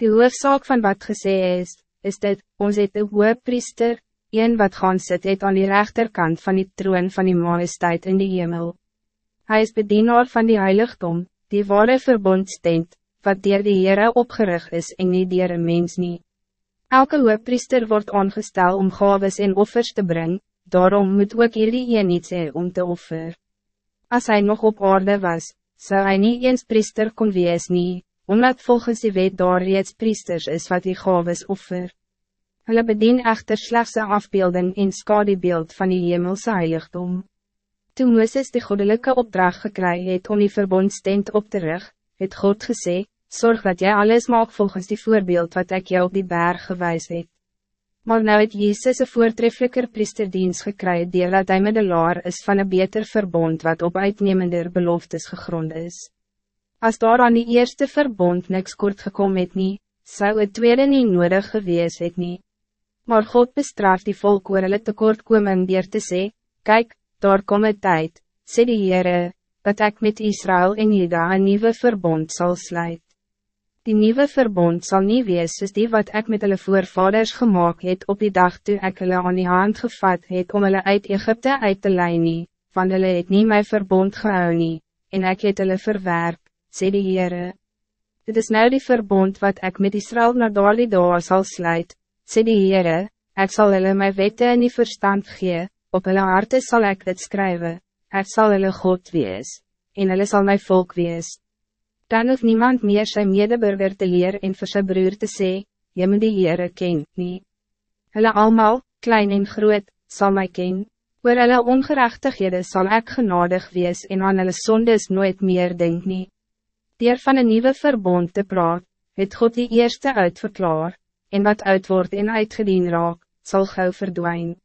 Die hoofzaak van wat gesê is, is dit, ons het de priester, een wat gaan sit het aan die rechterkant van die troon van die majesteit in die hemel. Hij is bedienaar van die heiligdom, die ware verbondstent, wat dier die Heere opgerig is en nie dier een mens nie. Elke priester wordt aangestel om gaves en offers te brengen, daarom moet ook hierdie een niet sê om te offer. Als hij nog op orde was, zou hij niet eens priester kon wees nie, omdat volgens die wet daar reeds priesters is wat die gaves offer. Hulle bedien echter slechts een afbeelding en skadebeeld van die hemelse heiligdom. Toen Mooses de goddelijke opdracht gekry het om die verbondstent op te rug, het God gesê, zorg dat jij alles maak volgens die voorbeeld wat ik jou op die berg gewijs het. Maar nou het Jezus een voortreffelijker priesterdienst gekry deel dat hij middelaar is van een beter verbond wat op uitnemender beloftes gegrond is. Als daar aan die eerste verbond niks kort gekomen het nie, zou het tweede niet nodig gewees het nie. Maar God bestraft die volk oor hulle tekortkoming dier te sê, Kijk, daar kom het tijd, sê die Heere, dat ik met Israël en Juda een nieuwe verbond zal sluiten. Die nieuwe verbond zal niet wees soos die wat ik met hulle voorvaders gemaakt het op die dag toe ek hulle aan die hand gevat het om hulle uit Egypte uit te leiden, want hulle het nie my verbond gehou nie, en ek het hulle verwerp, sê die Heere. Dit is nou die verbond wat ik met Israël naar daardie dag sal sluit, sê die Heere, ek sal hulle my wette in die verstand gee, op hulle harte sal ek dit skrywe, ek sal hulle God wees, en hulle sal my volk wees dan hoeft niemand meer zijn medeburger te leer en vir sy broer te sê, jy moet die Heere ken, nie. Hulle allemaal, klein en groot, zal mij ken, oor hulle ongerechtighede zal ik genadig wees en aan hulle sondes nooit meer denk nie. Dier van een nieuwe verbond te praat, het God die eerste uitverklaar, en wat uitword en uitgedien raak, zal gauw verdwijnen.